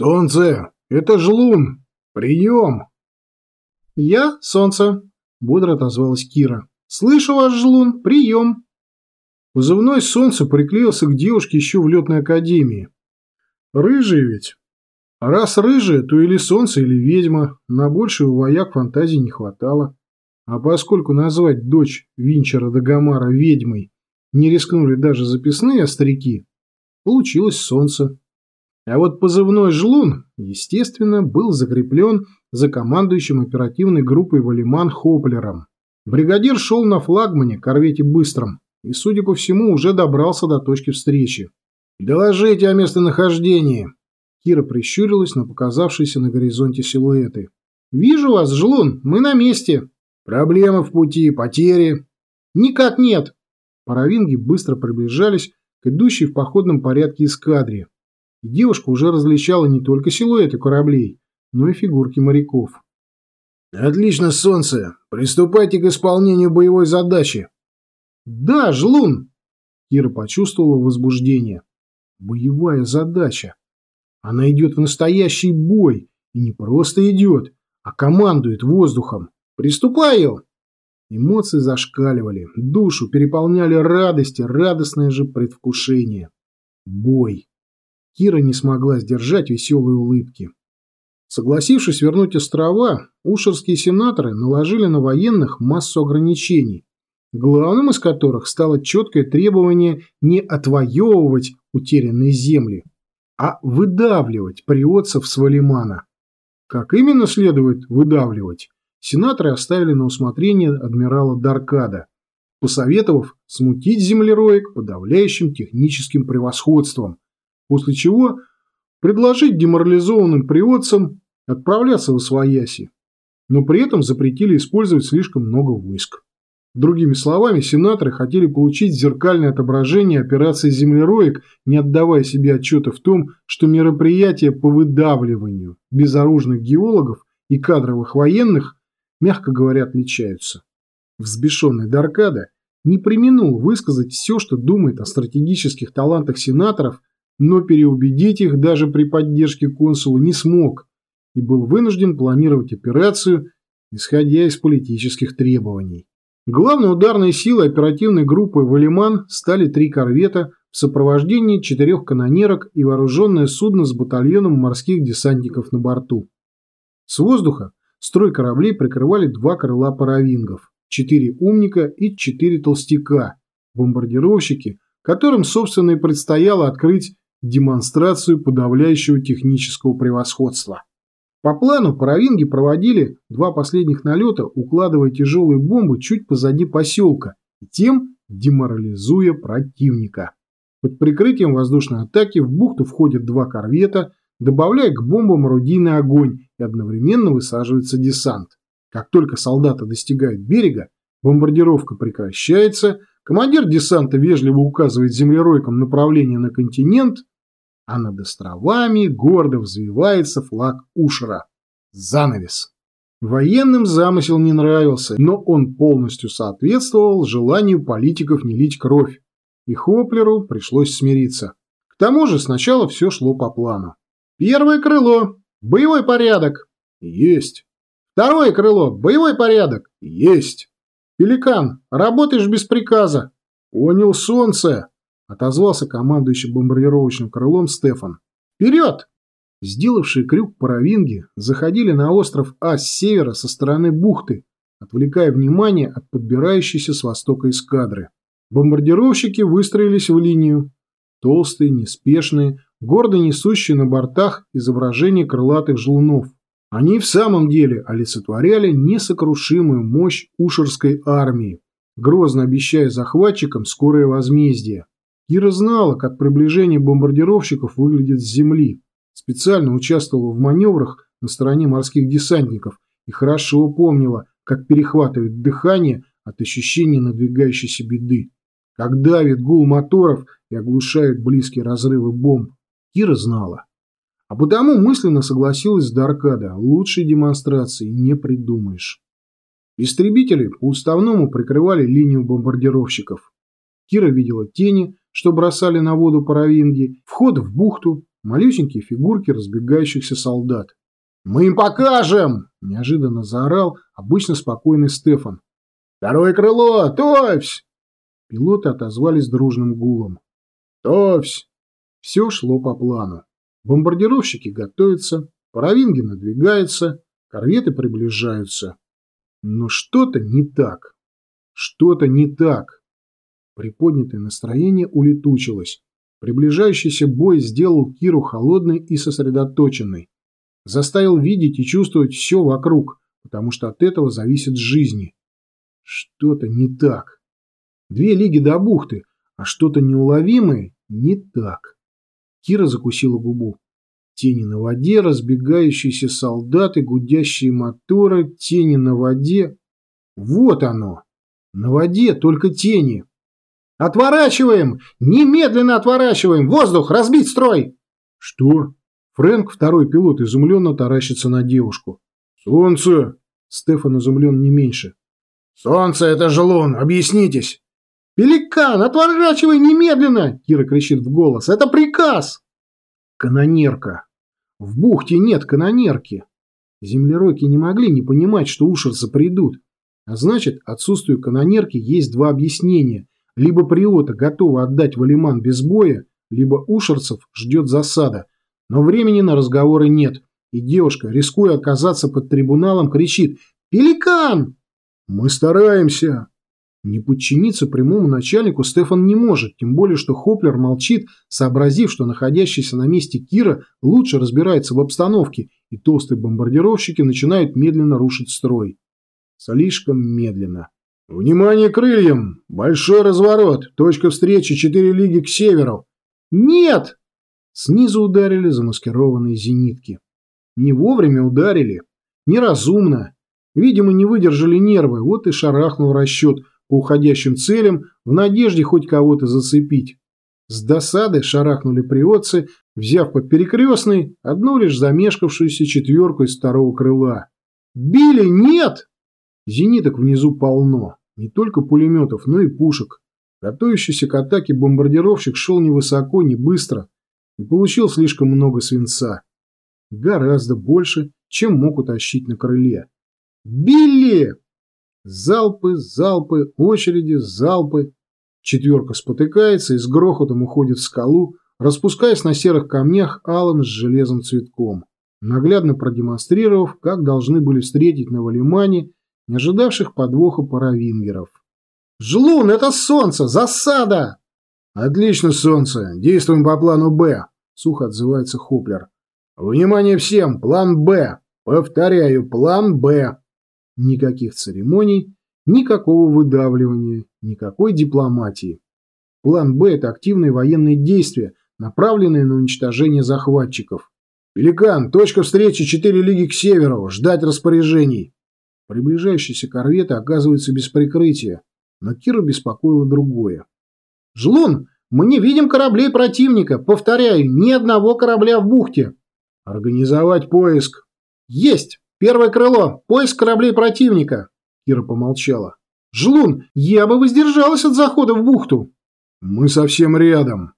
«Солнце! Это жлун! Прием!» «Я — солнце!» — бодро отозвалась Кира. «Слышу вас, жлун! Прием!» Позывной «Солнце» приклеился к девушке еще в летной академии. Рыжий ведь. А раз рыжая, то или солнце, или ведьма. На большую вояк фантазии не хватало. А поскольку назвать дочь Винчера Дагомара ведьмой не рискнули даже записные старики, получилось солнце. А вот позывной «Жлун», естественно, был закреплен за командующим оперативной группой Валиман Хоплером. Бригадир шел на флагмане, корвете «Быстром», и, судя по всему, уже добрался до точки встречи. «Доложите о местонахождении!» Кира прищурилась на показавшиеся на горизонте силуэты. «Вижу вас, Жлун, мы на месте!» «Проблемы в пути, потери?» «Никак нет!» Паровинги быстро приближались к идущей в походном порядке эскадре, и девушка уже различала не только силуэты кораблей, но и фигурки моряков. «Отлично, солнце! Приступайте к исполнению боевой задачи!» «Да, Жлун!» Кира почувствовала возбуждение. «Боевая задача. Она идет в настоящий бой, и не просто идет, а командует воздухом. Приступаю!» Эмоции зашкаливали, душу переполняли радости, радостное же предвкушение. Бой. Кира не смогла сдержать веселые улыбки. Согласившись вернуть острова, ушерские сенаторы наложили на военных массу ограничений, главным из которых стало четкое требование не отвоевывать утерянные земли, а выдавливать приотцев с Валимана. Как именно следует выдавливать, сенаторы оставили на усмотрение адмирала Даркада, посоветовав смутить землероек подавляющим техническим превосходством – после чего предложить деморализованным приводцам отправляться в Освояси, но при этом запретили использовать слишком много войск. Другими словами, сенаторы хотели получить зеркальное отображение операции землероек, не отдавая себе отчета в том, что мероприятия по выдавливанию безоружных геологов и кадровых военных, мягко говоря, отличаются. Взбешенный Даркада не применул высказать все, что думает о стратегических талантах сенаторов но переубедить их даже при поддержке консула не смог и был вынужден планировать операцию, исходя из политических требований. Главной ударной силой оперативной группы «Валиман» стали три корвета в сопровождении четырех канонерок и вооруженное судно с батальоном морских десантников на борту. С воздуха строй кораблей прикрывали два крыла паровингов, четыре умника и четыре толстяка, бомбардировщики, которым, собственно, и предстояло открыть демонстрацию подавляющего технического превосходства. По плану паровинги проводили два последних налета, укладывая тяжелые бомбы чуть позади поселка, и тем деморализуя противника. Под прикрытием воздушной атаки в бухту входят два корвета, добавляя к бомбам орудийный огонь и одновременно высаживается десант. Как только солдаты достигают берега, бомбардировка прекращается, командир десанта вежливо указывает землеройкам направление на континент, а над островами гордо взвивается флаг Ушера. Занавес. Военным замысел не нравился, но он полностью соответствовал желанию политиков не лить кровь, и Хоплеру пришлось смириться. К тому же сначала все шло по плану. Первое крыло. Боевой порядок. Есть. Второе крыло. Боевой порядок. Есть. Пеликан, работаешь без приказа. Понял солнце отозвался командующий бомбардировочным крылом Стефан. «Вперед!» Сделавшие крюк паровинги заходили на остров А с севера со стороны бухты, отвлекая внимание от подбирающейся с востока эскадры. Бомбардировщики выстроились в линию. Толстые, неспешные, гордо несущие на бортах изображения крылатых жлунов. Они в самом деле олицетворяли несокрушимую мощь Ушерской армии, грозно обещая захватчикам скорое возмездие. Кира знала, как приближение бомбардировщиков выглядит с земли, специально участвовала в маневрах на стороне морских десантников и хорошо помнила, как перехватывает дыхание от ощущения надвигающейся беды, как давит гул моторов и оглушает близкие разрывы бомб. Кира знала. А потому мысленно согласилась с Даркада, лучшей демонстрации не придумаешь. Истребители по уставному прикрывали линию бомбардировщиков. Кира видела тени, что бросали на воду паровинги, вход в бухту, малюсенькие фигурки разбегающихся солдат. «Мы им покажем!» – неожиданно заорал обычно спокойный Стефан. «Второе крыло! Товсь!» Пилоты отозвались дружным гулом. «Товсь!» Все шло по плану. Бомбардировщики готовятся, паровинги надвигаются, корветы приближаются. Но что-то не так. Что-то не так. Приподнятое настроение улетучилось. Приближающийся бой сделал Киру холодной и сосредоточенной. Заставил видеть и чувствовать все вокруг, потому что от этого зависит жизни. Что-то не так. Две лиги до бухты, а что-то неуловимое не так. Кира закусила губу. Тени на воде, разбегающиеся солдаты, гудящие моторы, тени на воде. Вот оно! На воде только тени. «Отворачиваем! Немедленно отворачиваем! Воздух! Разбить строй!» «Что?» Фрэнк, второй пилот, изумленно таращится на девушку. «Солнце!» Стефан изумлен не меньше. «Солнце — это же лун! Объяснитесь!» «Пеликан, отворачивай немедленно!» Кира кричит в голос. «Это приказ!» Канонерка. В бухте нет канонерки. Землеройки не могли не понимать, что ушерцы придут. А значит, отсутствию канонерки есть два объяснения. Либо Приота готова отдать Валиман без боя, либо Ушерцев ждет засада. Но времени на разговоры нет. И девушка, рискуя оказаться под трибуналом, кричит «Пеликан!» «Мы стараемся!» Не подчиниться прямому начальнику Стефан не может, тем более, что Хоплер молчит, сообразив, что находящийся на месте Кира лучше разбирается в обстановке, и толстые бомбардировщики начинают медленно рушить строй. Слишком медленно. «Внимание крыльям! Большой разворот! Точка встречи четыре лиги к северу!» «Нет!» Снизу ударили замаскированные зенитки. Не вовремя ударили. Неразумно. Видимо, не выдержали нервы, вот и шарахнул расчет – по уходящим целям в надежде хоть кого-то зацепить. С досады шарахнули приотцы, взяв под перекрестный одну лишь замешкавшуюся четверку из второго крыла. «Били, нет!» Зениток внизу полно. Не только пулеметов, но и пушек. Готовящийся к атаке бомбардировщик шел не высоко, не быстро и получил слишком много свинца. Гораздо больше, чем мог утащить на крыле. «Билли!» Залпы, залпы, очереди, залпы. Четверка спотыкается и с грохотом уходит в скалу, распускаясь на серых камнях алым с железом цветком, наглядно продемонстрировав, как должны были встретить на Валимане не ожидавших подвоха паравингеров. «Жлун, это солнце! Засада!» «Отлично, солнце! Действуем по плану «Б», — сухо отзывается Хоплер. «Внимание всем! План «Б». Повторяю, план «Б». Никаких церемоний, никакого выдавливания, никакой дипломатии. План «Б» – это активные военные действия, направленные на уничтожение захватчиков. «Пеликан, точка встречи четыре лиги к северу, ждать распоряжений». Приближающиеся корветы оказываются без прикрытия, но Кира беспокоило другое. «Жлун, мы не видим кораблей противника. Повторяю, ни одного корабля в бухте». «Организовать поиск». «Есть!» «Первое крыло! Поиск кораблей противника!» Кира помолчала. «Жлун, я бы воздержалась от захода в бухту!» «Мы совсем рядом!»